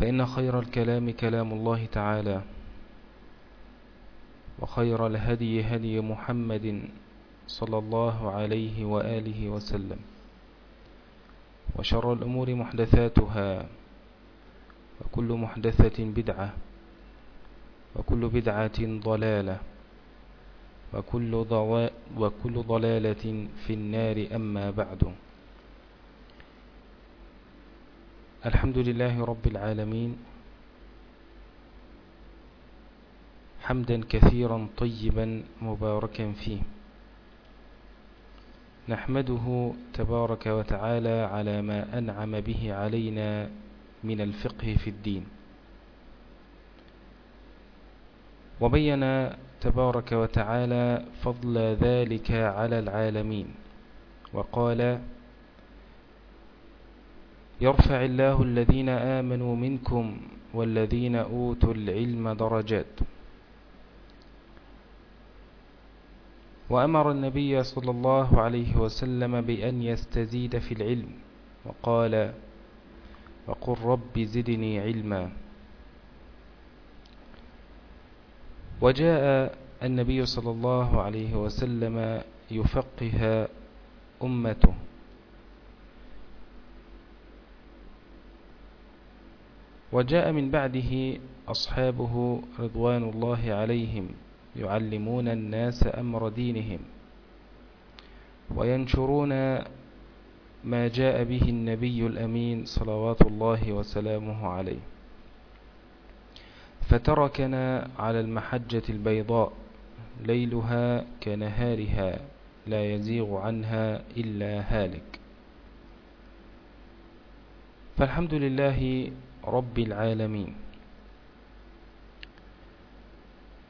فإن خير الكلام كلام الله تعالى وخير الهدي هدي محمد صلى الله عليه وآله وسلم وشر الأمور محدثاتها وكل محدثة بدعة وكل بدعة ضلالة وكل, ضلالة في النار أما بعد. الحمد لله رب العالمين حمدا كثيرا طيبا مباركا فيه نحمده تبارك وتعالى على ما أنعم به علينا من الفقه في الدين وبين تبارك وتعالى فضل ذلك على العالمين وقال يرفع الله الذين آمنوا منكم والذين أوتوا العلم درجات. وأمر النبي صلى الله عليه وسلم بأن يستزيد في العلم وقال وقل رب زدني علما. وجاء النبي صلى الله عليه وسلم يفقه أمته. وجاء من بعده أصحابه رضوان الله عليهم يعلمون الناس أمر دينهم وينشرون ما جاء به النبي الأمين صلوات الله وسلامه عليه فتركنا على المحجة البيضاء ليلها كنهارها لا يزيغ عنها إلا هالك فالحمد لله رب العالمين.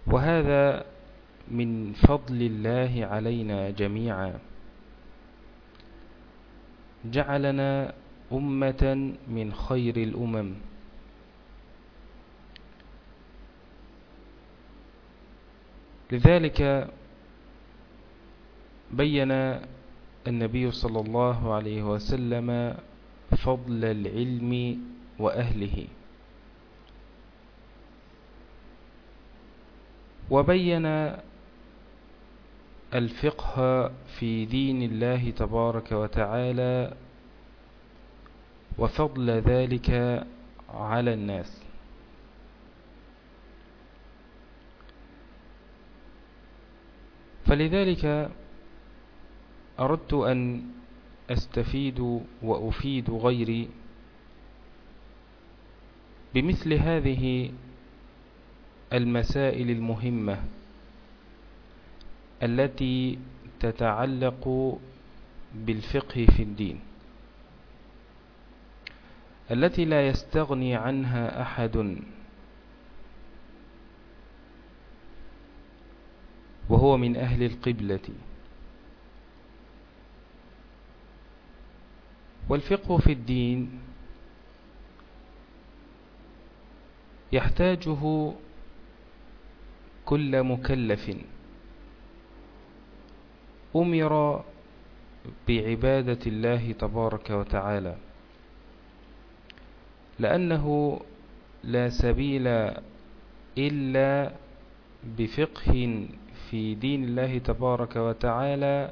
وهذا من فضل الله علينا جميعا. جعلنا أمة من خير الأمم. لذلك بين النبي صلى الله عليه وسلم فضل العلم وأهله. وبين الفقه في دين الله تبارك وتعالى وفضل ذلك على الناس. فلذلك أردت أن أستفيد وأفيد غيري بمثل هذه المسائل المهمة التي تتعلق بالفقه في الدين التي لا يستغني عنها أحد وهو من أهل القبلة. والفقه في الدين يحتاجه كل مكلف. أمر بعبادة الله تبارك وتعالى لأنه لا سبيل إلا بفقه في دين الله تبارك وتعالى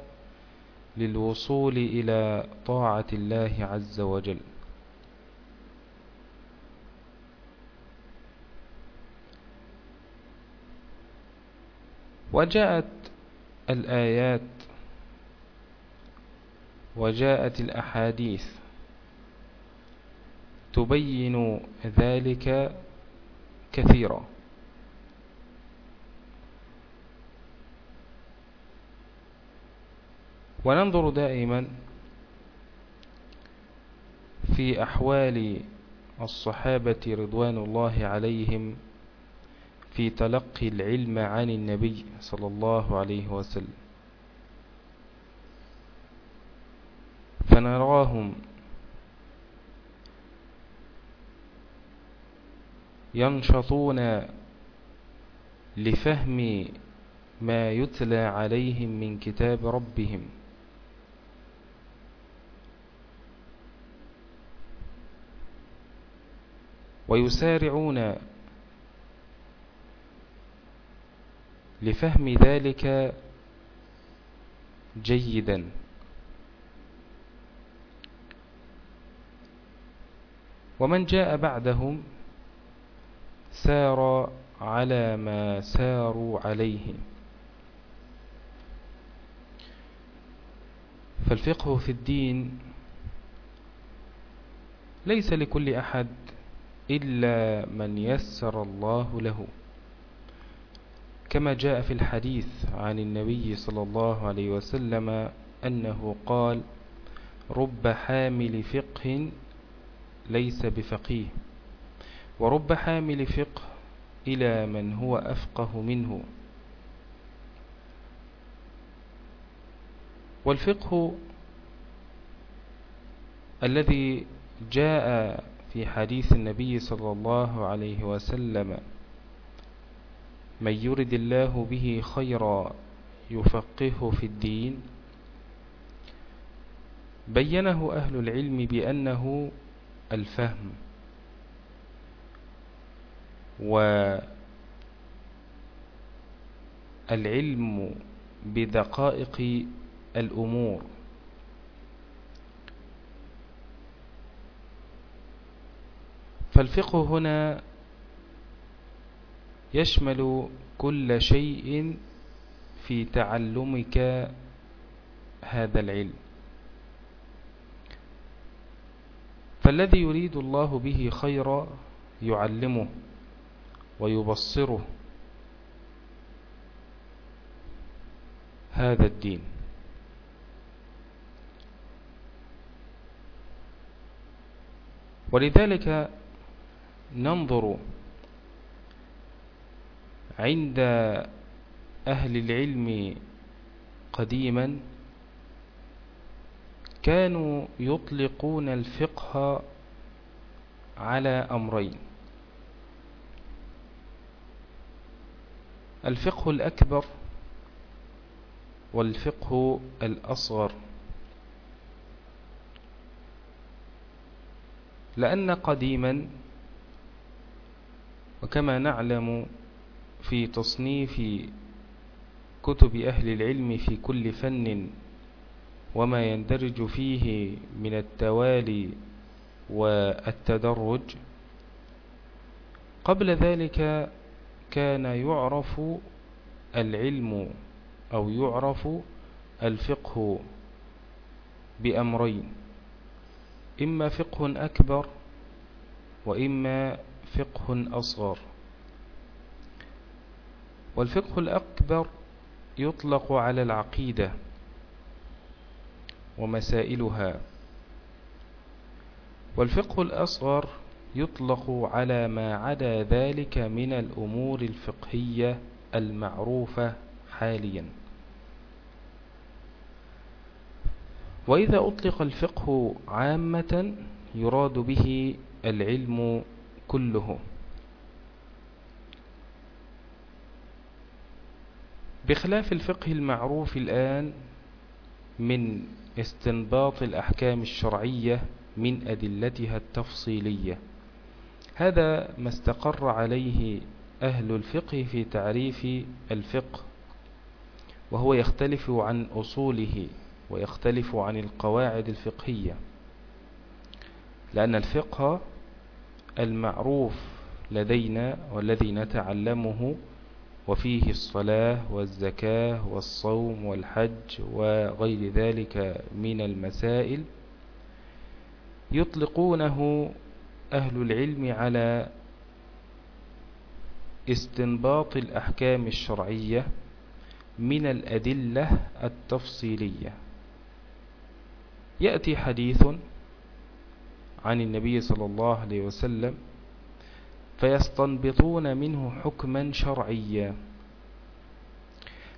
للوصول إلى طاعة الله عز وجل. وجاءت الآيات وجاءت الأحاديث تبين ذلك كثيرا. وننظر دائما في أحوال الصحابة رضوان الله عليهم في تلقي العلم عن النبي صلى الله عليه وسلم. فنراهم ينشطون لفهم ما يتلى عليهم من كتاب ربهم. ويسارعون لفهم ذلك جيدا. ومن جاء بعدهم سار على ما ساروا عليه. فالفقه في الدين ليس لكل أحد إلا من يسر الله له. كما جاء في الحديث عن النبي صلى الله عليه وسلم أنه قال رب حامل فقه ليس بفقيه ورب حامل فقه إلى من هو أفقه منه والفقه الذي جاء في حديث النبي صلى الله عليه وسلم من يرد الله به خيرا يفقهه في الدين. بينه أهل العلم بأنه الفهم والعلم بدقائق الأمور. فالفقه هنا يشمل كل شيء في تعلمك هذا العلم. فالذي يريد الله به خيرا يعلمه ويبصره هذا الدين. ولذلك ننظر عند أهل العلم قديما كانوا يطلقون الفقه على أمرين. الفقه الأكبر والفقه الأصغر. لأن قديما وكما نعلم في تصنيف كتب أهل العلم في كل فن وما يندرج فيه من التوالي والتدرج. قبل ذلك كان يعرف العلم أو يعرف الفقه بأمرين إما فقه أكبر وإما فقه أصغر. والفقه الأكبر يطلق على العقيدة ومسائلها. والفقه الأصغر يطلق على ما عدا ذلك من الأمور الفقهية المعروفة حاليا. وإذا أطلق الفقه عامة يراد به العلم كله. بخلاف الفقه المعروف الآن من استنباط الأحكام الشرعية من أدلتها التفصيلية. هذا ما استقر عليه أهل الفقه في تعريف الفقه وهو يختلف عن أصوله ويختلف عن القواعد الفقهية. لأن الفقه المعروف لدينا والذي نتعلمه وفيه الصلاة والزكاة والصوم والحج وغير ذلك من المسائل يطلقونه أهل العلم على استنباط الأحكام الشرعية من الأدلة التفصيلية. يأتي حديث عن النبي صلى الله عليه وسلم فيستنبطون منه حكما شرعيا.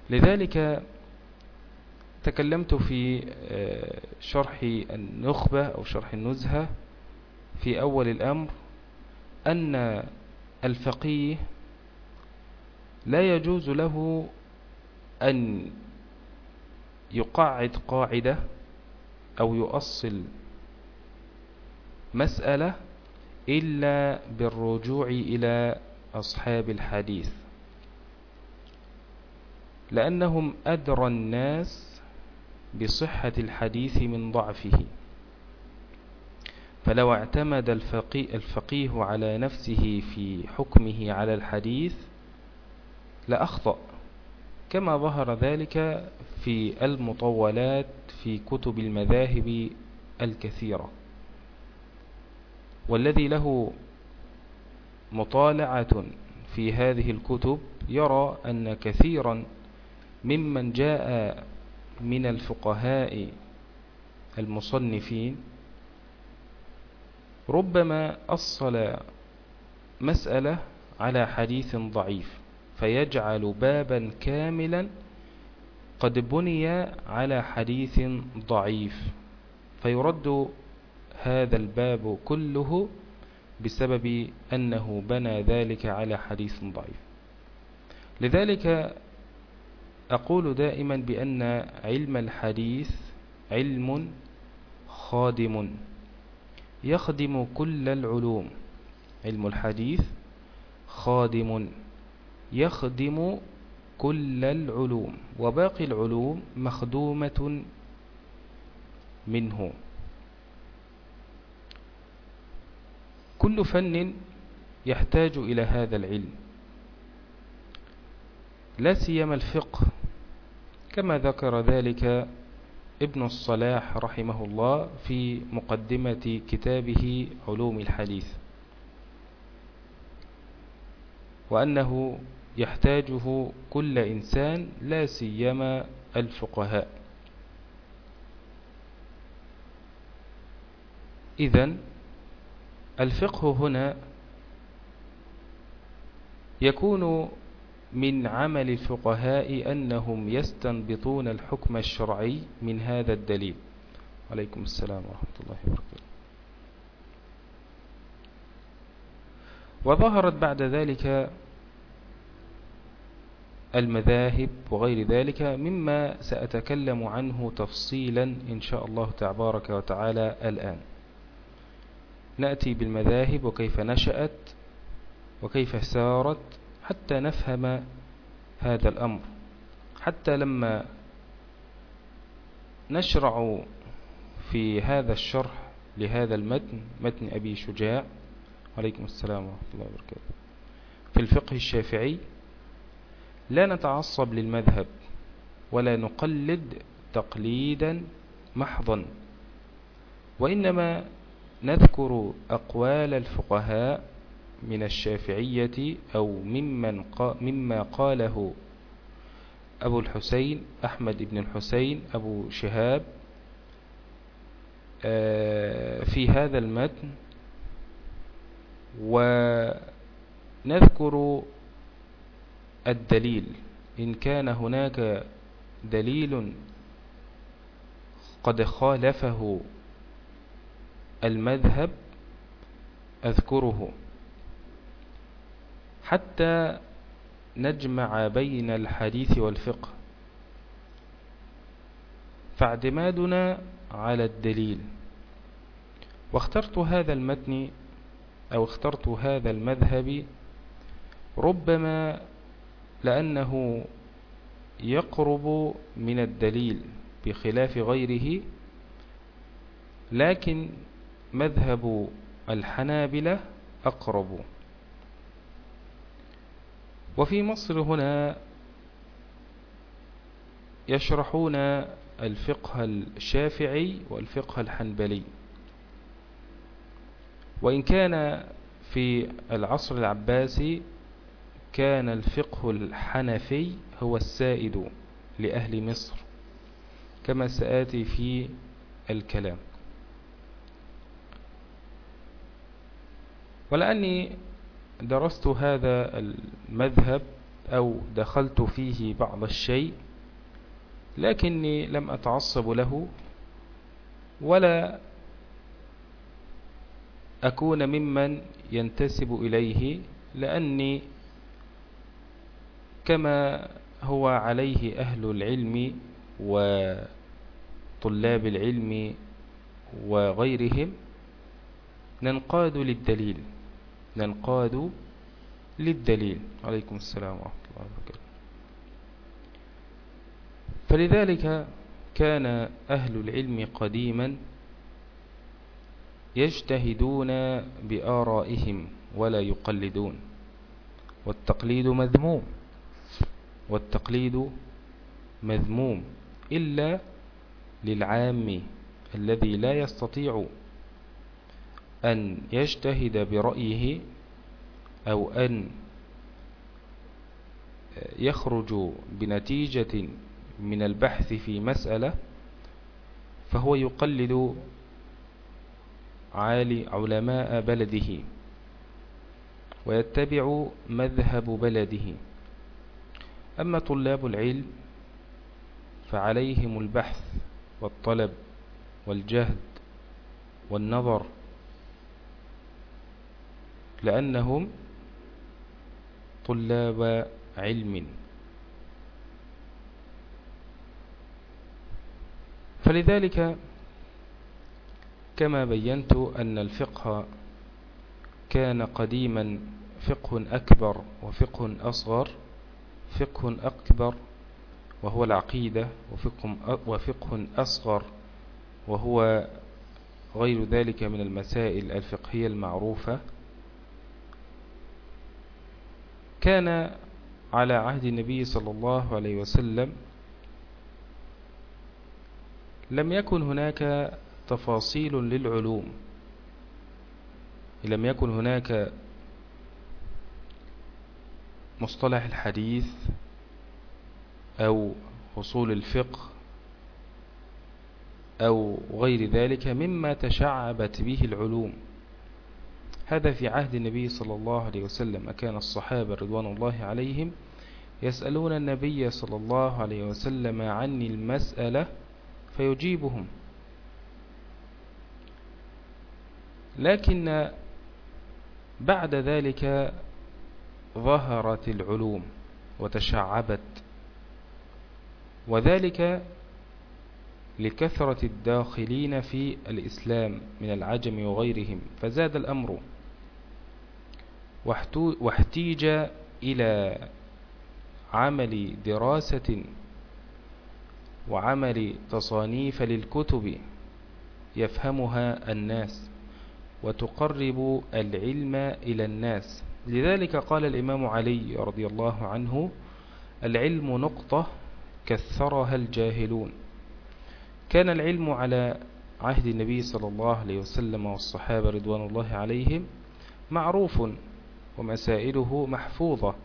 لذلك تكلمت في آه، شرح النخبة أو شرح النزهة في أول الأمر أن الفقيه لا يجوز له أن يقعد قاعدة أو يؤصل مسألة إلا بالرجوع إلى أصحاب الحديث لأنهم أدرى الناس بصحة الحديث من ضعفه. فلو اعتمد الفقيه, على نفسه في حكمه على الحديث لأخطأ كما ظهر ذلك في المطولات في كتب المذاهب الكثيرة. والذي له مطالعة في هذه الكتب يرى أن كثيرا ممن جاء من الفقهاء المصنفين ربما أصل مسألة على حديث ضعيف فيجعل بابا كاملا قد بني على حديث ضعيف فيرد هذا الباب كله بسبب أنه بنى ذلك على حديث ضعيف. لذلك أقول دائما بأن علم الحديث علم خادم. يخدم كل العلوم. علم الحديث خادم. يخدم كل العلوم. وباقي العلوم مخدومة منه. كل فن يحتاج إلى هذا العلم. لا سيما الفقه كما ذكر ذلك ابن الصلاح رحمه الله في مقدمة كتابه علوم الحديث وأنه يحتاجه كل إنسان لا سيما الفقهاء. إذن الفقه هنا يكون من عمل الفقهاء أنهم يستنبطون الحكم الشرعي من هذا الدليل. عليكم السلام ورحمة الله وبركاته. وظهرت بعد ذلك المذاهب وغير ذلك مما سأتكلم عنه تفصيلا إن شاء الله تبارك وتعالى الآن. نأتي بالمذاهب وكيف نشأت وكيف سارت حتى نفهم هذا الأمر. حتى لما نشرع في هذا الشرح لهذا المتن متن أبي شجاع عليكم السلام ورحمة الله وبركاته في الفقه الشافعي لا نتعصب للمذهب ولا نقلد تقليدا محضا وإنما نذكر أقوال الفقهاء من الشافعية أو ممن قا مما قاله أبو الحسين أحمد بن الحسين أبو شهاب آه، في هذا المتن. ونذكر الدليل. إن كان هناك دليل قد خالفه المذهب أذكره. حتى نجمع بين الحديث والفقه فاعتمادنا على الدليل. واخترت هذا المتن أو اخترت هذا المذهب ربما لأنه يقرب من الدليل بخلاف غيره لكن مذهب الحنابلة أقرب. وفي مصر هنا يشرحون الفقه الشافعي والفقه الحنبلي. وإن كان في العصر العباسي كان الفقه الحنفي هو السائد لأهل مصر كما سآتي في الكلام. ولأني درست هذا المذهب أو دخلت فيه بعض الشيء لكني لم أتعصب له ولا أكون ممن ينتسب إليه لأني كما هو عليه أهل العلم وطلاب العلم وغيرهم ننقاد للدليل. ننقاد للدليل. عليكم السلام ورحمة الله وبركاته. فلذلك كان أهل العلم قديما يجتهدون بآرائهم ولا يقلدون. والتقليد مذموم. والتقليد مذموم إلا للعام الذي لا يستطيع أن يجتهد برأيه أو أن يخرج بنتيجة من البحث في مسألة فهو يقلد عالي علماء بلده ويتبع مذهب بلده. أما طلاب العلم فعليهم البحث والطلب والجهد والنظر لأنهم طلاب علم. فلذلك كما بينت أن الفقه كان قديما فقه أكبر وفقه أصغر فقه أكبر وهو العقيدة وفقه, وفقه أصغر وهو غير ذلك من المسائل الفقهية المعروفة. كان على عهد النبي صلى الله عليه وسلم لم يكن هناك تفاصيل للعلوم. لم يكن هناك مصطلح الحديث أو أصول الفقه أو غير ذلك مما تشعبت به العلوم. هذا في عهد النبي صلى الله عليه وسلم أكان الصحابة رضوان الله عليهم يسألون النبي صلى الله عليه وسلم عن المسألة فيجيبهم. لكن بعد ذلك ظهرت العلوم وتشعبت وذلك لكثرة الداخلين في الإسلام من العجم وغيرهم فزاد الأمر. واحتيج إلى عمل دراسة وعمل تصانيف للكتب يفهمها الناس وتقرب العلم إلى الناس. لذلك قال الإمام علي رضي الله عنه العلم نقطة كثرها الجاهلون. كان العلم على عهد النبي صلى الله عليه وسلم والصحابة رضوان الله عليهم معروف ومسائله محفوظة.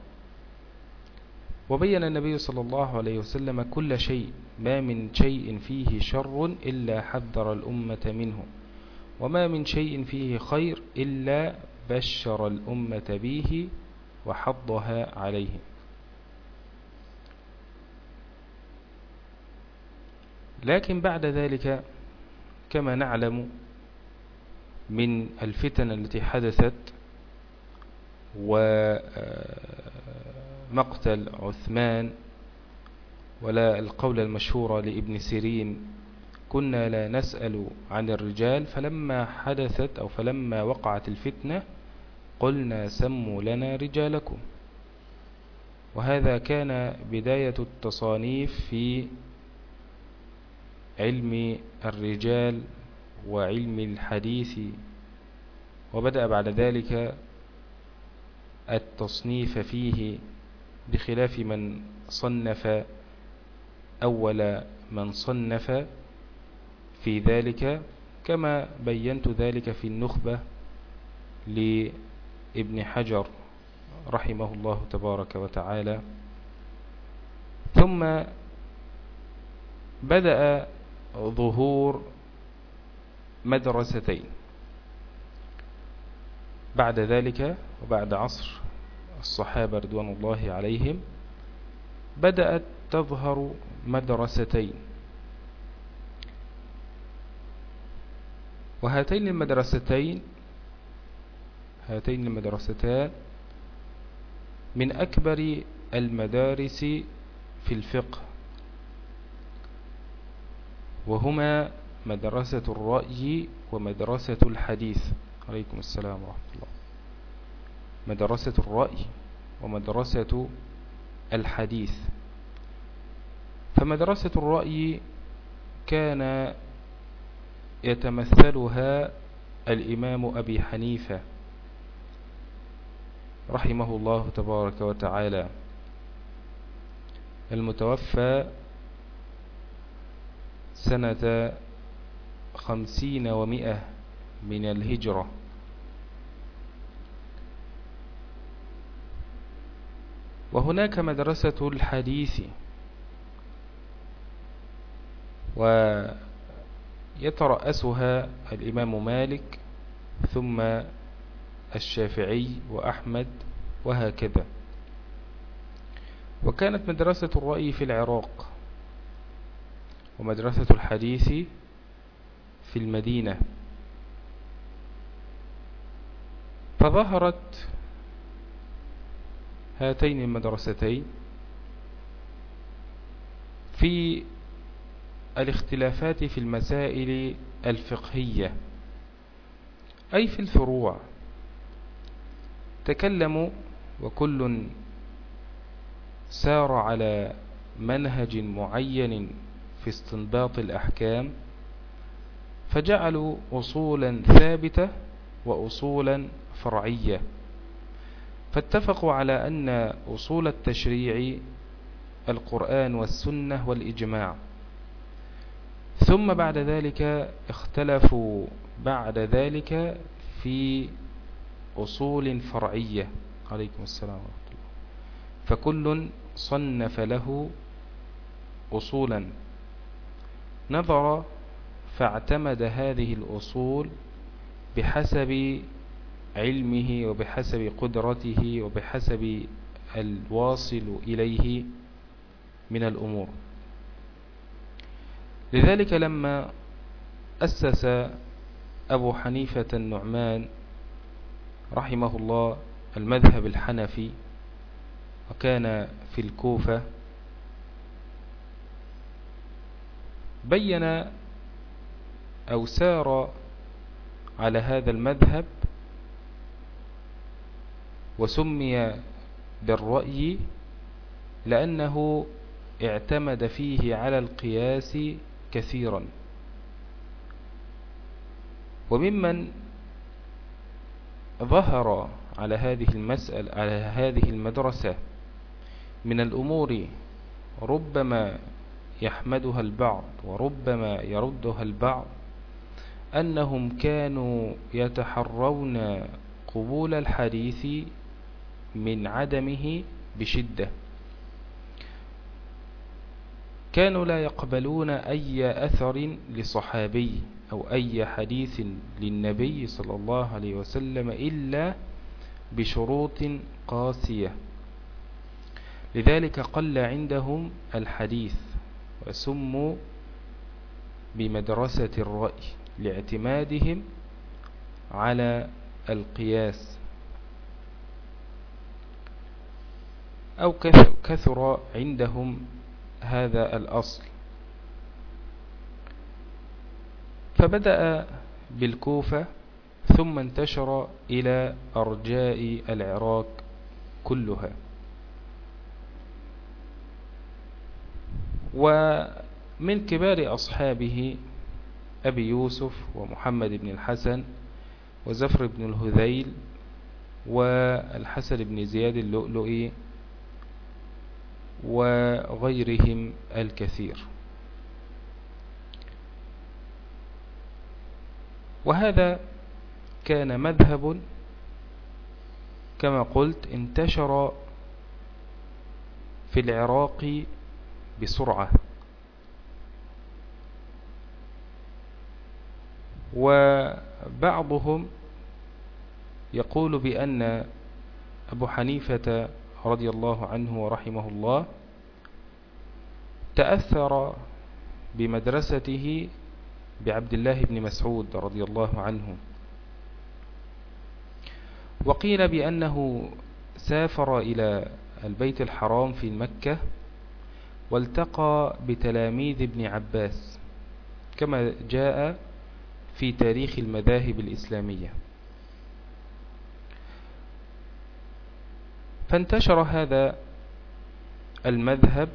وبين النبي صلى الله عليه وسلم كل شيء ما من شيء فيه شر إلا حذر الأمة منه. وما من شيء فيه خير إلا بشر الأمة به وحضها عليه. لكن بعد ذلك كما نعلم من الفتن التي حدثت وما مقتل عثمان ولا القول المشهور لابن سيرين. كنا لا نسأل عن الرجال فلما حدثت أو فلما وقعت الفتنة قلنا سموا لنا رجالكم. وهذا كان بداية التصانيف في علم الرجال وعلم الحديث وبدأ بعد ذلك التصنيف فيه بخلاف من صنف أول من صنف في ذلك كما بينت ذلك في النخبة لابن حجر رحمه الله تبارك وتعالى. ثم بدأ ظهور مدرستين بعد ذلك وبعد عصر الصحابة رضوان الله عليهم بدأت تظهر مدرستين. وهاتين المدرستين هاتين المدرستان من أكبر المدارس في الفقه وهما مدرسة الرأي ومدرسة الحديث. عليكم السلام ورحمة الله. مدرسة الرأي ومدرسة الحديث. فمدرسة الرأي كان يتمثلها الإمام أبي حنيفة رحمه الله تبارك وتعالى المتوفى سنة خمسين ومئة من الهجرة. وهناك مدرسة الحديث. ويترأسها الإمام مالك ثم الشافعي وأحمد وهكذا. وكانت مدرسة الرأي في العراق ومدرسة الحديث في المدينة. فظهرت هاتين المدرستين في الاختلافات في المسائل الفقهية أي في الفروع. تكلموا وكل سار على منهج معين في استنباط الأحكام فجعلوا أصولا ثابتة وأصولا فرعية. فاتفقوا على أن أصول التشريع القرآن والسنة والإجماع. ثم بعد ذلك اختلفوا بعد ذلك في أصول فرعية. عليكم السلام ورحمة الله. فكل صنف له أصولا. نظر فاعتمد هذه الأصول بحسب علمه وبحسب قدرته وبحسب الواصل إليه من الأمور. لذلك لما أسس أبو حنيفة النعمان رحمه الله المذهب الحنفي وكان في الكوفة بين أو سار على هذا المذهب وسمي بالرأي لأنه اعتمد فيه على القياس كثيرا. وممن ظهر على هذه المسألة على هذه المدرسة من الأمور ربما يحمدها البعض وربما يردها البعض أنهم كانوا يتحرون قبول الحديث من عدمه بشدة. كانوا لا يقبلون أي أثر لصحابي أو أي حديث للنبي صلى الله عليه وسلم إلا بشروط قاسية. لذلك قل عندهم الحديث وسموا بمدرسة الرأي لاعتمادهم على القياس. أو كثر عندهم هذا الأصل. فبدأ بالكوفة ثم انتشر إلى أرجاء العراق كلها. ومن كبار أصحابه أبي يوسف ومحمد بن الحسن وزفر بن الهذيل والحسن بن زياد اللؤلؤي وغيرهم الكثير. وهذا كان مذهب كما قلت انتشر في العراق بسرعة. وبعضهم يقول بأن أبو حنيفة رضي الله عنه ورحمه الله تأثر بمدرسته بعبد الله بن مسعود رضي الله عنه. وقيل بأنه سافر إلى البيت الحرام في مكة والتقى بتلاميذ ابن عباس كما جاء في تاريخ المذاهب الإسلامية. فانتشر هذا المذهب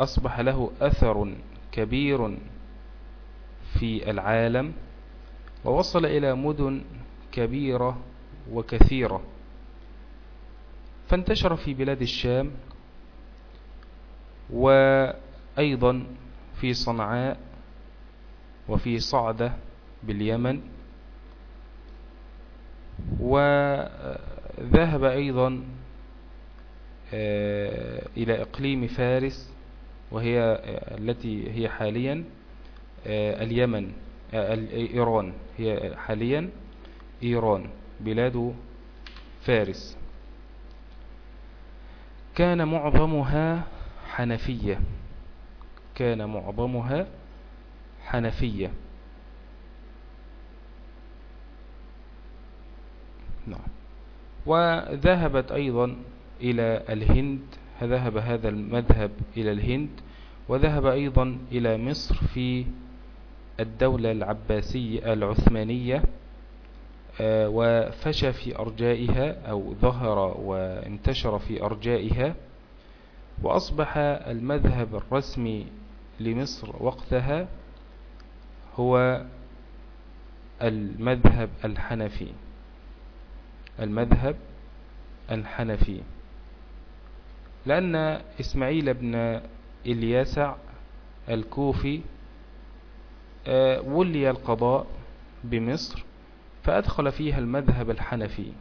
وأصبح له أثر كبير في العالم ووصل إلى مدن كبيرة وكثيرة. فانتشر في بلاد الشام وأيضا في صنعاء وفي صعدة باليمن. وذهب أيضا آه، إلى إقليم فارس وهي آه، التي هي حاليا آه، اليمن إيران هي حاليا إيران بلاد فارس. كان معظمها حنفية. كان معظمها حنفية. نعم. وذهبت أيضا إلى الهند ذهب هذا المذهب إلى الهند وذهب أيضا إلى مصر في الدولة العباسية العثمانية آه، وفشى في أرجائها أو ظهر وانتشر في أرجائها وأصبح المذهب الرسمي لمصر وقتها هو المذهب الحنفي. المذهب الحنفي. لأن إسماعيل بن إلياسع الكوفي آه، ولي القضاء بمصر فأدخل فيها المذهب الحنفي.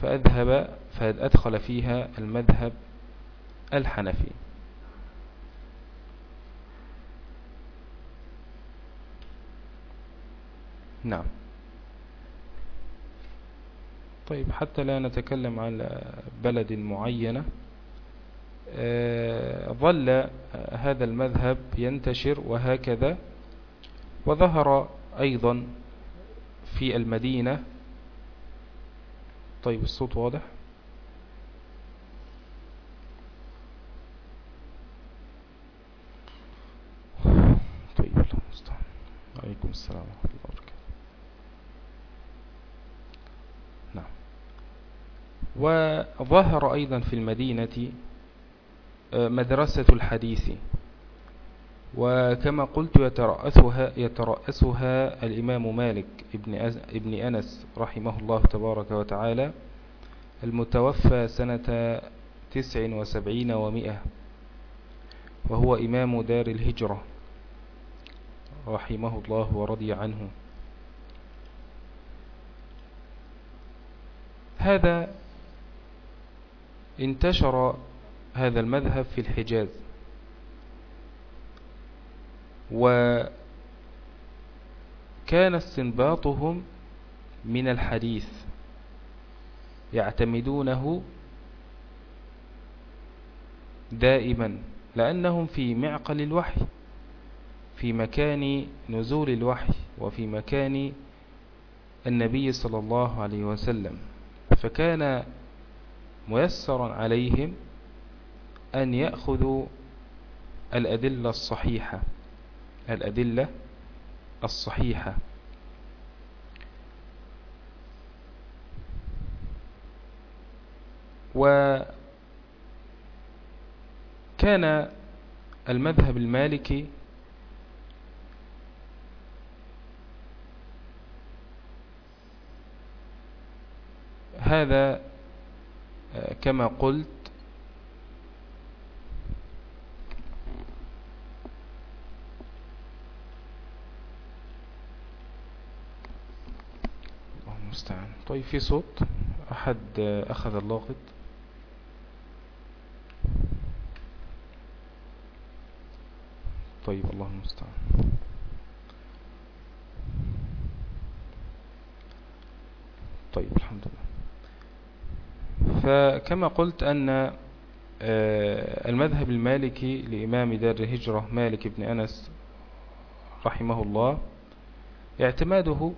فأذهب فأدخل فيها المذهب الحنفي. نعم. طيب حتى لا نتكلم على بلد معينة آه، ظل هذا المذهب ينتشر وهكذا وظهر أيضا في المدينة. طيب الصوت واضح طيب عليكم السلام ورحمة الله وبركاته نعم وظهر أيضا في المدينة آه، مدرسة الحديث. وكما قلت يترأسها, يترأسها الإمام مالك ابن, أنس رحمه الله تبارك وتعالى المتوفى سنة تسع وسبعين ومئة وهو إمام دار الهجرة رحمه الله ورضي عنه. هذا انتشر هذا المذهب في الحجاز. وكان استنباطهم من الحديث يعتمدونه دائما لأنهم في معقل الوحي في مكان نزول الوحي وفي مكان النبي صلى الله عليه وسلم. فكان ميسرا عليهم أن يأخذوا الأدلة الصحيحة الأدلة الصحيحة. وكان المذهب المالكي هذا كما قلت المستعان طيب في صوت؟ أحد أخذ اللاقط طيب الله المستعان طيب الحمد لله. فكما قلت أن آه، المذهب المالكي لإمام دار الهجرة مالك بن أنس رحمه الله اعتماده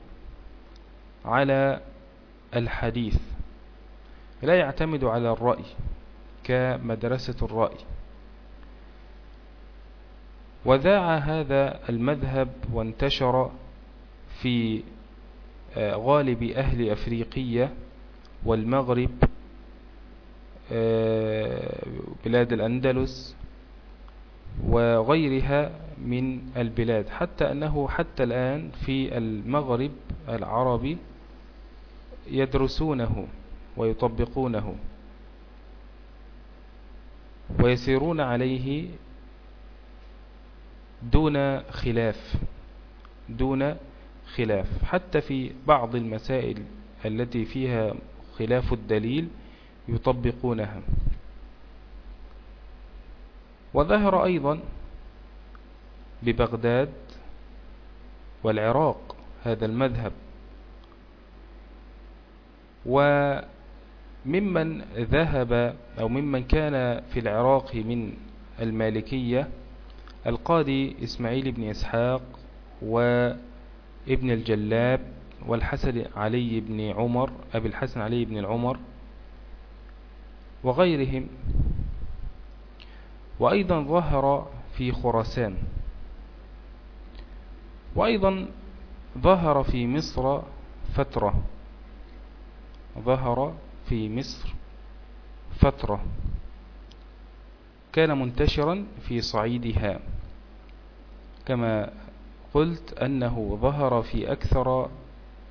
على الحديث لا يعتمد على الرأي كمدرسة الرأي. وذاع هذا المذهب وانتشر في آه، غالب أهل أفريقية والمغرب بلاد الأندلس وغيرها من البلاد حتى أنه حتى الآن في المغرب العربي يدرسونه ويطبقونه ويسيرون عليه دون خلاف دون خلاف. حتى في بعض المسائل التي فيها خلاف الدليل يطبقونها. وظهر أيضا ببغداد والعراق هذا المذهب. وممن ذهب أو ممن كان في العراق من المالكية القاضي إسماعيل بن إسحاق وابن الجلاب والحسن علي بن عمر أبي الحسن علي بن العمر وغيرهم. وأيضا ظهر في خراسان. وأيضا ظهر في مصر فترة. ظهر في مصر فترة. كان منتشرا في صعيدها. كما قلت أنه ظهر في أكثر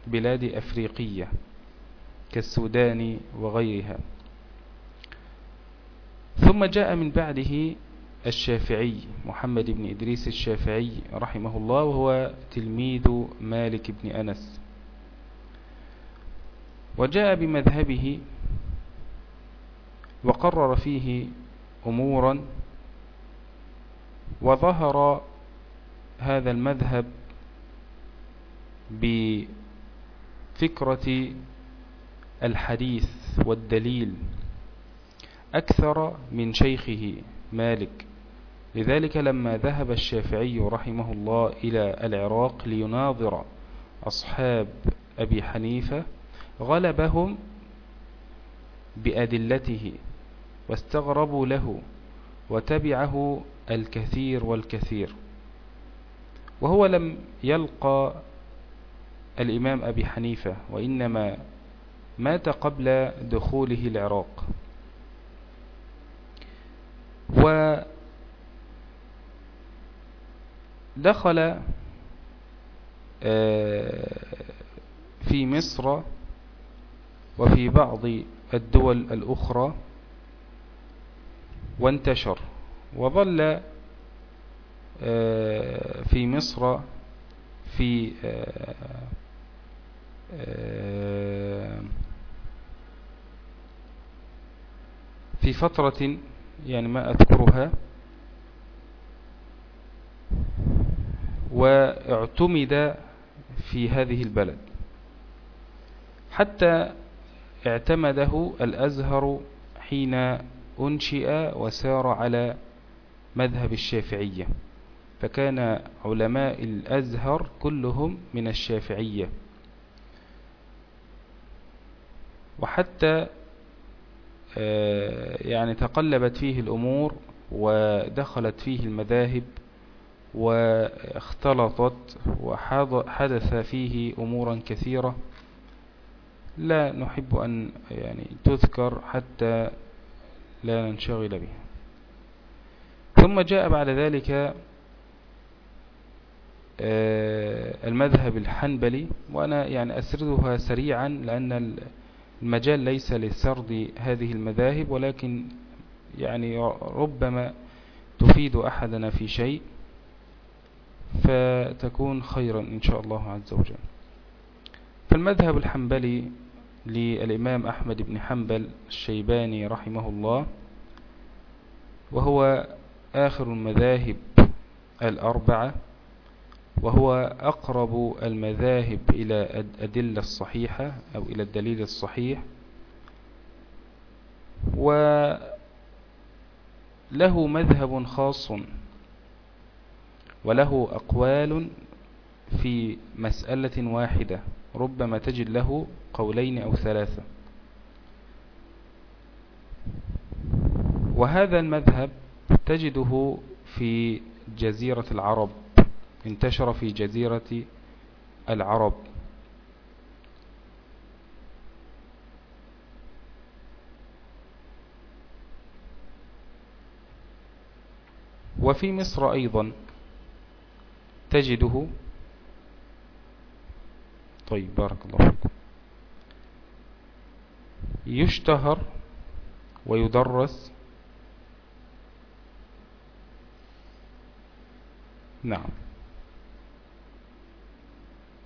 بلاد أفريقية كالسودان وغيرها. ثم جاء من بعده الشافعي محمد بن إدريس الشافعي رحمه الله وهو تلميذ مالك بن أنس. وجاء بمذهبه وقرر فيه أمورا وظهر هذا المذهب بفكرة الحديث والدليل. أكثر من شيخه مالك. لذلك لما ذهب الشافعي رحمه الله إلى العراق ليناظر أصحاب أبي حنيفة غلبهم بأدلته واستغربوا له وتبعه الكثير والكثير. وهو لم يلقى الإمام أبي حنيفة وإنما مات قبل دخوله العراق. ودخل آه، في مصر وفي بعض الدول الأخرى وانتشر وظل آه، في مصر في آه، في فترة يعني ما أذكرها. واعتمد في هذه البلد. حتى اعتمده الأزهر حين أنشئ وسار على مذهب الشافعية. فكان علماء الأزهر كلهم من الشافعية. وحتى يعني تقلبت فيه الأمور ودخلت فيه المذاهب واختلطت وحدث فيه أمورا كثيرة. لا نحب أن يعني تذكر حتى لا ننشغل بها ثم جاء بعد ذلك آه، المذهب الحنبلي وأنا يعني أسردها سريعا لأن المجال ليس لسرد هذه المذاهب ولكن يعني ربما تفيد أحدنا في شيء فتكون خيرا إن شاء الله عز وجل. فالمذهب الحنبلي للإمام أحمد بن حنبل الشيباني رحمه الله وهو آخر المذاهب الأربعة وهو أقرب المذاهب إلى الأدلة الصحيحة أو إلى الدليل الصحيح وله مذهب خاص وله أقوال في مسألة واحدة ربما تجد له قولين أو ثلاثة. وهذا المذهب تجده في جزيرة العرب. انتشر في جزيرة العرب. وفي مصر أيضا تجده طيب بارك الله فيكم يشتهر ويدرس. نعم.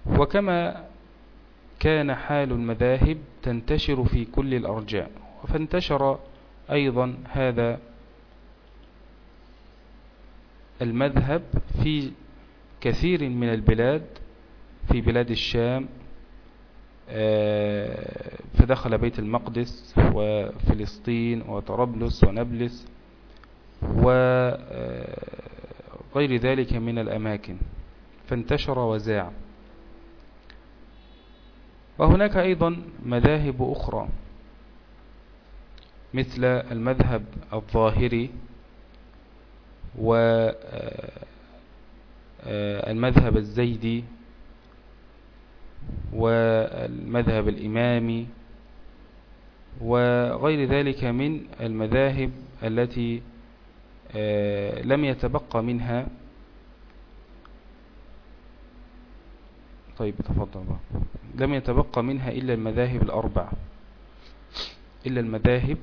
وكما كان حال المذاهب تنتشر في كل الأرجاء فانتشر أيضا هذا المذهب في كثير من البلاد في بلاد الشام آه، فدخل بيت المقدس وفلسطين وطرابلس ونبلس وغير ذلك من الأماكن فانتشر وزاع. وهناك أيضا مذاهب أخرى مثل المذهب الظاهري والمذهب الزيدي والمذهب الإمامي وغير ذلك من المذاهب التي آه، لم يتبقى منها طيب تفضل. بقى. لم يتبقى منها إلا المذاهب الأربعة. إلا المذاهب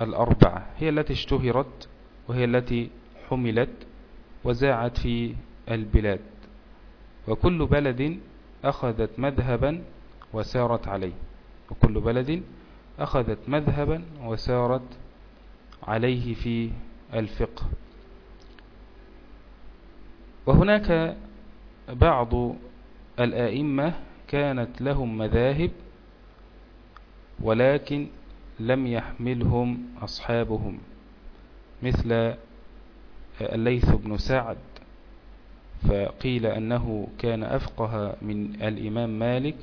الأربعة. هي التي اشتهرت وهي التي حملت وزاعت في البلاد. وكل بلد أخذت مذهبا وسارت عليه. وكل بلد أخذت مذهبا وسارت عليه في الفقه. وهناك بعض الآئمة كانت لهم مذاهب ولكن لم يحملهم أصحابهم مثل الليث بن سعد. فقيل أنه كان أفقه من الإمام مالك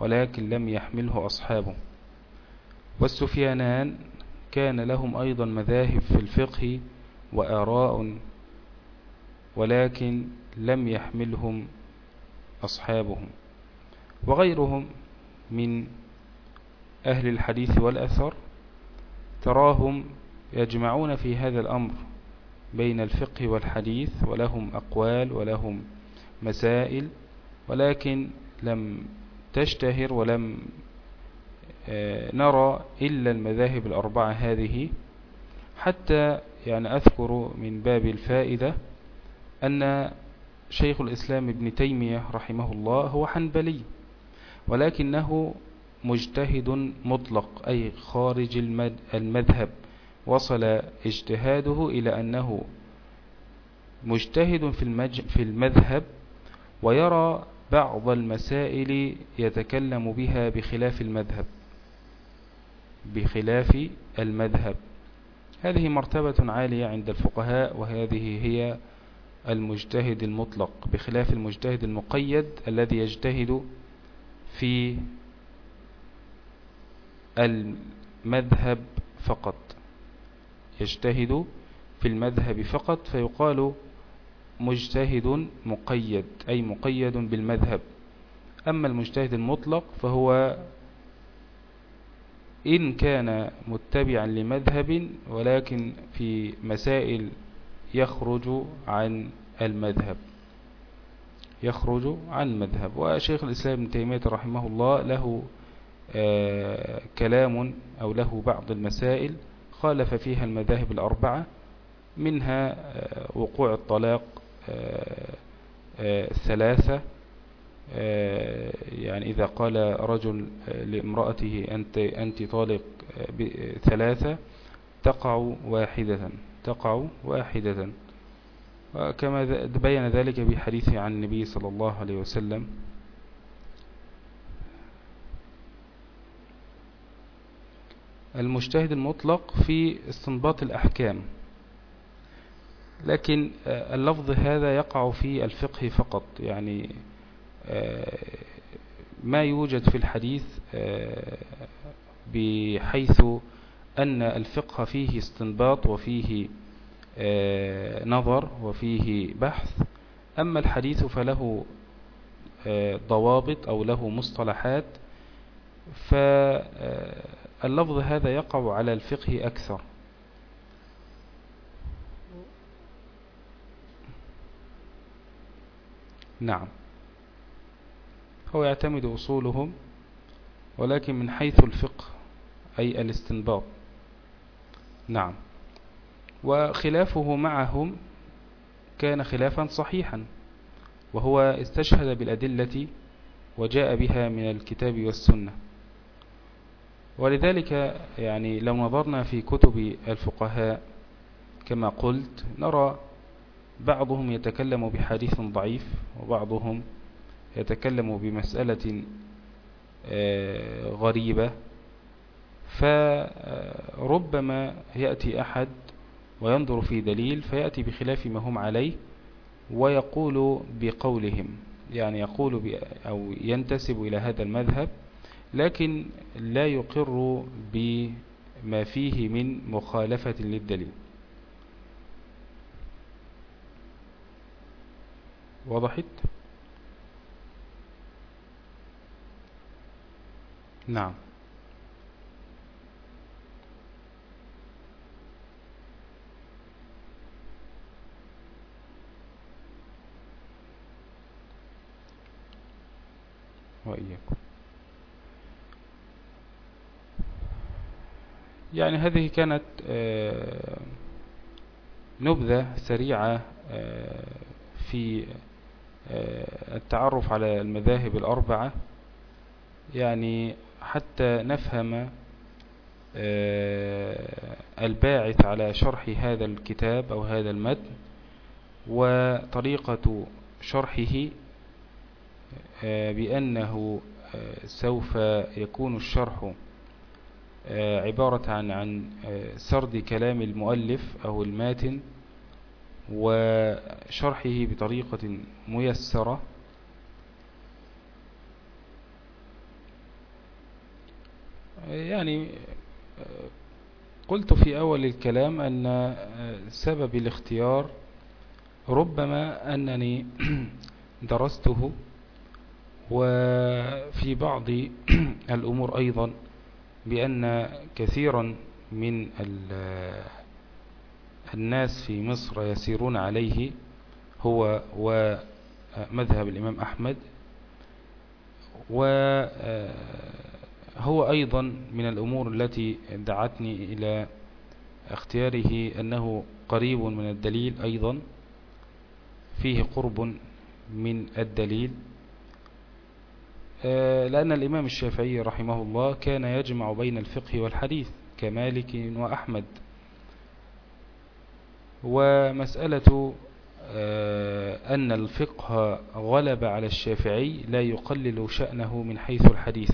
ولكن لم يحمله أصحابه. والسفيانان كان لهم أيضا مذاهب في الفقه وآراء ولكن لم يحملهم أصحابهم وغيرهم من أهل الحديث والأثر تراهم يجمعون في هذا الأمر بين الفقه والحديث ولهم أقوال ولهم مسائل ولكن لم تشتهر ولم آه، نرى إلا المذاهب الأربعة هذه. حتى يعني أذكر من باب الفائدة أن شيخ الإسلام ابن تيمية رحمه الله هو حنبلي ولكنه مجتهد مطلق أي خارج المذهب. وصل اجتهاده إلى أنه مجتهد في المذهب ويرى بعض المسائل يتكلم بها بخلاف المذهب. بخلاف المذهب. هذه مرتبة عالية عند الفقهاء وهذه هي المجتهد المطلق بخلاف المجتهد المقيد الذي يجتهد في المذهب فقط. يجتهد في المذهب فقط فيقال مجتهد مقيد أي مقيد بالمذهب. أما المجتهد المطلق فهو إن كان متبعا لمذهب ولكن في مسائل يخرج عن المذهب. يخرج عن المذهب. وشيخ الإسلام ابن تيمية رحمه الله له آه، كلام أو له بعض المسائل خالف فيها المذاهب الأربعة منها آه، وقوع الطلاق الثلاثة آه، يعني إذا قال رجل لامرأته أنت, أنت طالق ثلاثة تقع واحدة. تقع واحدة. وكما بين ذلك بحديث عن النبي صلى الله عليه وسلم. المجتهد المطلق في استنباط الأحكام. لكن آه، اللفظ هذا يقع في الفقه فقط. يعني آه، ما يوجد في الحديث آه، بحيث أن الفقه فيه استنباط وفيه نظر وفيه بحث. أما الحديث فله ضوابط أو له مصطلحات فاللفظ هذا يقع على الفقه أكثر. نعم. هو يعتمد أصولهم ولكن من حيث الفقه أي الاستنباط. نعم. وخلافه معهم كان خلافا صحيحا وهو استشهد بالأدلة وجاء بها من الكتاب والسنة. ولذلك يعني لو نظرنا في كتب الفقهاء كما قلت نرى بعضهم يتكلم بحديث ضعيف وبعضهم يتكلم بمسألة آه، غريبة. فربما يأتي أحد وينظر في دليل فيأتي بخلاف ما هم عليه ويقول بقولهم يعني يقول أو ينتسب إلى هذا المذهب لكن لا يقر بما فيه من مخالفة للدليل. وضحت نعم. وإياكم. يعني هذه كانت آه، نبذة سريعة آه، في آه، التعرف على المذاهب الأربعة. يعني حتى نفهم الباعث على شرح هذا الكتاب أو هذا المتن وطريقة شرحه بأنه سوف يكون الشرح عبارة عن عن سرد كلام المؤلف أو الماتن وشرحه بطريقة ميسرة. يعني قلت في أول الكلام أن سبب الاختيار ربما أنني درسته وفي بعض الأمور أيضا بأن كثيرا من الناس في مصر يسيرون عليه هو ومذهب الإمام أحمد وهو أيضا من الأمور التي دعتني إلى اختياره أنه قريب من الدليل أيضا فيه قرب من الدليل. لأن الإمام الشافعي رحمه الله كان يجمع بين الفقه والحديث كمالك وأحمد. ومسألة آه، أن الفقه غلب على الشافعي لا يقلل شأنه من حيث الحديث.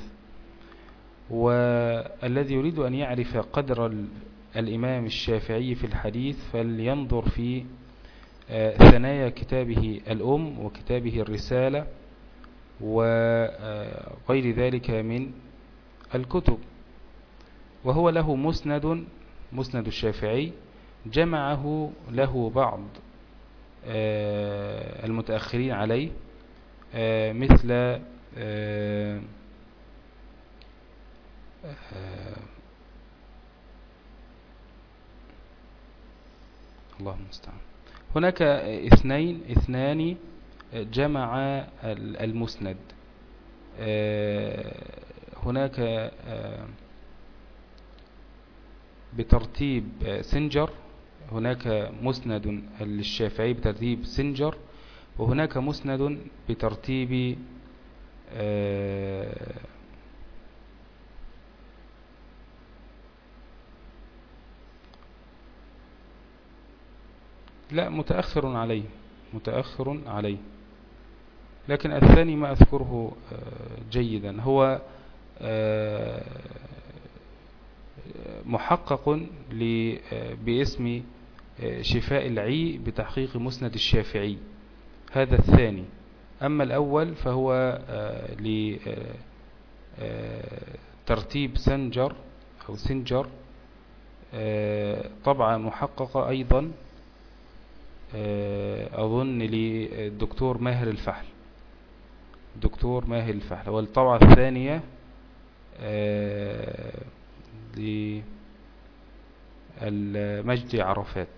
والذي يريد أن يعرف قدر الإمام الشافعي في الحديث فلينظر في آه، ثنايا كتابه الأم وكتابه الرسالة وغير ذلك من الكتب. وهو له مسند مسند الشافعي جمعه له بعض آه، المتأخرين عليه آه، مثل آه، الله المستعان هناك اثنين اثنان جمع المسند. هناك بترتيب سنجر. هناك مسند للشافعي بترتيب سنجر وهناك مسند بترتيب آه، لا متأخر عليه متأخر عليه. لكن الثاني ما أذكره آه، جيدا. هو آه، محقق باسم شفاء العي بتحقيق مسند الشافعي. هذا الثاني. أما الأول فهو لترتيب سنجر أو سنجر. طبعا محققة أيضا أظن للدكتور ماهر الفحل. دكتور ماهر الفحل. والطبعة الثانية للمجدي عرفات.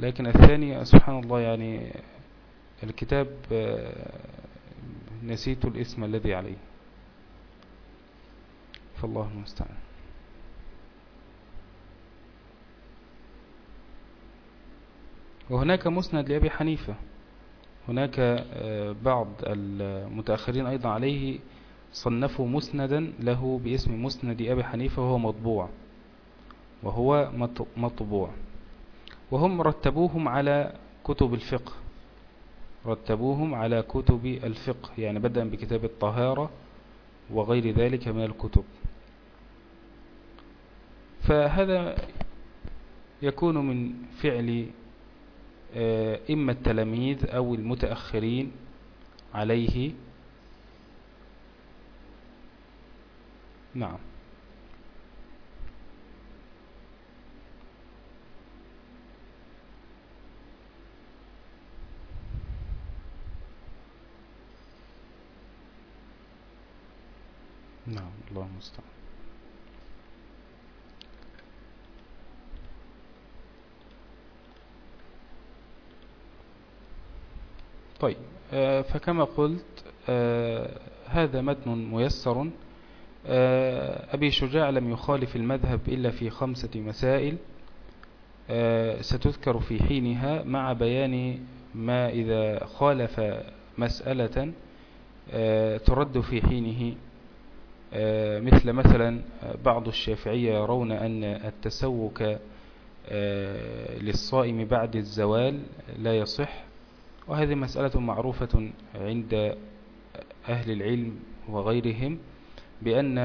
لكن الثاني سبحان الله يعني الكتاب نسيت الاسم الذي عليه. فالله المستعان. وهناك مسند لأبي حنيفة. هناك بعض المتأخرين أيضا عليه صنفوا مسندا له باسم مسند أبي حنيفة وهو مطبوع وهو مطبوع. وهم رتبوهم على كتب الفقه رتبوهم على كتب الفقه يعني بدءا بكتاب الطهارة وغير ذلك من الكتب. فهذا يكون من فعل آه، إما التلاميذ أو المتأخرين عليه. نعم. نعم الله المستعان. طيب آه، فكما قلت آه، هذا متن ميسر. آه، أبي شجاع لم يخالف المذهب إلا في خمسة مسائل. ستذكر في حينها مع بيان ما إذا خالف مسألة ترد في حينه. مثل مثلا بعض الشافعية يرون أن التسوك للصائم بعد الزوال لا يصح. وهذه مسألة معروفة عند أهل العلم وغيرهم بأن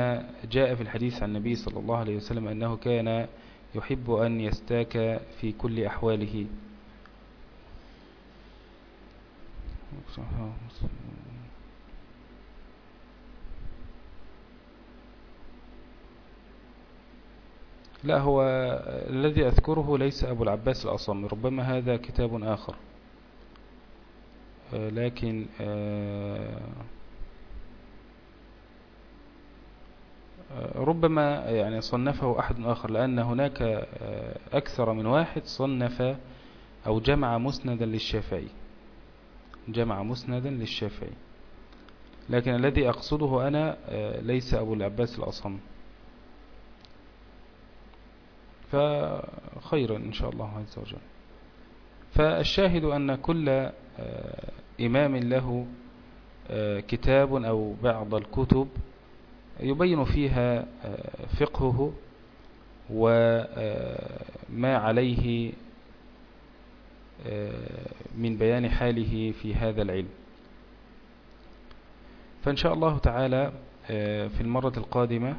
جاء في الحديث عن النبي صلى الله عليه وسلم أنه كان يحب أن يستاك في كل أحواله. لا هو الذي أذكره ليس أبو العباس الأصم ربما هذا كتاب آخر. لكن آه، آه، ربما يعني صنفه أحد آخر لأن هناك أكثر من واحد صنف أو جمع مسندا للشافعي. جمع مسندا للشافعي. لكن الذي أقصده أنا ليس أبو العباس الأصم. فخيرا إن شاء الله عز وجل. فالشاهد أن كل آه، إمام له آه، كتاب أو بعض الكتب يبين فيها آه، فقهه وما عليه من بيان حاله في هذا العلم. فإن شاء الله تعالى في المرة القادمة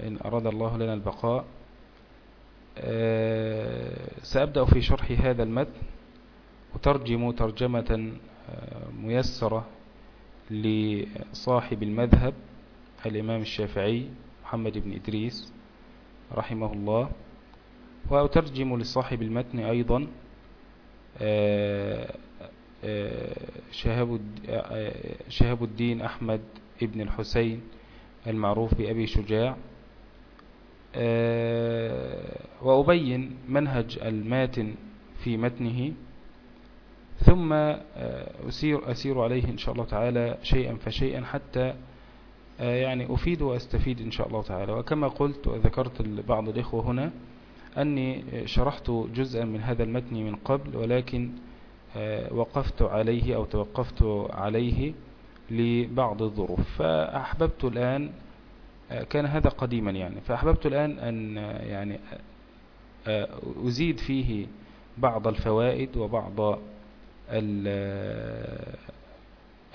إن أراد الله لنا البقاء آه، سأبدأ في شرح هذا المتن. وترجم ترجمة آه، ميسرة لصاحب المذهب الإمام الشافعي محمد بن إدريس رحمه الله وأترجم لصاحب المتن أيضا آه، آه، شهاب الدين أحمد ابن الحسين المعروف بأبي شجاع وأبين منهج الماتن في متنه ثم أسير, أسير عليه إن شاء الله تعالى شيئا فشيئا حتى يعني أفيد وأستفيد إن شاء الله تعالى. وكما قلت وذكرت بعض الإخوة هنا أني شرحت جزءا من هذا المتن من قبل ولكن وقفت عليه أو توقفت عليه لبعض الظروف. فأحببت الآن كان هذا قديما يعني فأحببت الآن أن يعني أزيد فيه بعض الفوائد وبعض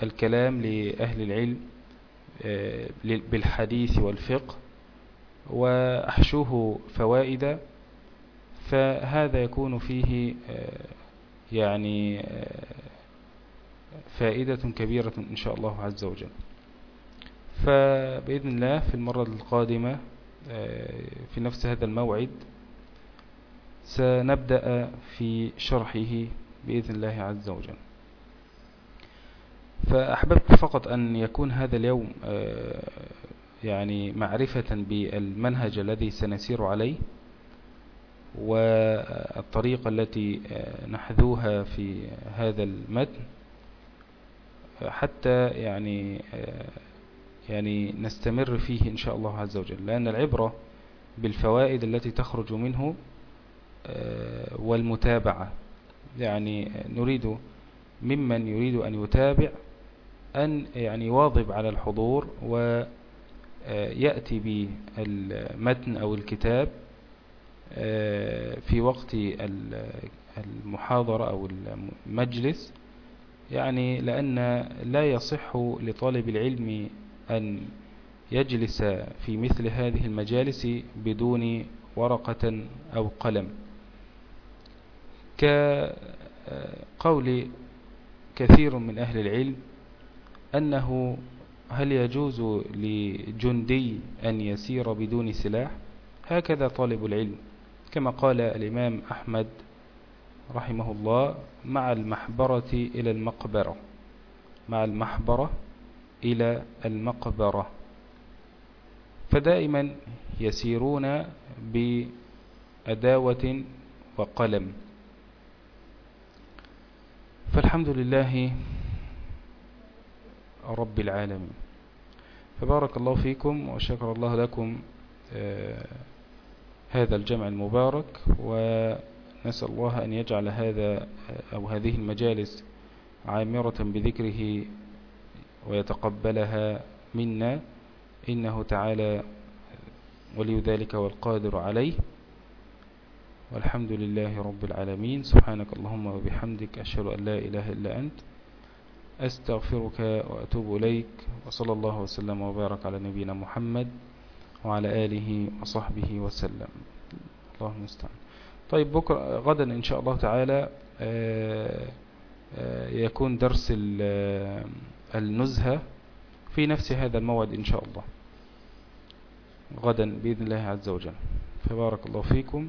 الكلام لأهل العلم بالحديث والفقه وأحشوه فوائد فهذا يكون فيه يعني فائدة كبيرة إن شاء الله عز وجل. فبإذن الله في المرة القادمة في نفس هذا الموعد سنبدأ في شرحه بإذن الله عز وجل. فأحببت فقط أن يكون هذا اليوم يعني معرفة بالمنهج الذي سنسير عليه والطريقة التي نحذوها في هذا المتن حتى يعني يعني نستمر فيه إن شاء الله عز وجل. لأن العبرة بالفوائد التي تخرج منه والمتابعة يعني نريد ممن يريد أن يتابع أن يعني يواظب على الحضور ويأتي بالمتن أو الكتاب في وقت المحاضرة أو المجلس. يعني لأن لا يصح لطالب العلم أن يجلس في مثل هذه المجالس بدون ورقة أو قلم. كقول كثير من أهل العلم أنه هل يجوز لجندي أن يسير بدون سلاح؟ هكذا طالب العلم كما قال الإمام أحمد رحمه الله مع المحبرة إلى المقبرة مع المحبرة إلى المقبرة. فدائما يسيرون بأداوة وقلم. فالحمد لله رب العالمين. فبارك الله فيكم وشكر الله لكم آه، هذا الجمع المبارك ونسأل الله أن يجعل هذا أو هذه المجالس عامرة بذكره ويتقبلها منا إنه تعالى ولي ذلك والقادر عليه. والحمد لله رب العالمين. سبحانك اللهم وبحمدك أشهد أن لا إله إلا أنت أستغفرك وأتوب إليك وصلى الله وسلم وبارك على نبينا محمد وعلى آله وصحبه وسلم. الله المستعان طيب بكرة غدا إن شاء الله تعالى آه، آه، يكون درس النزهة في نفس هذا الموعد إن شاء الله. غدا بإذن الله عز وجل. فبارك الله فيكم.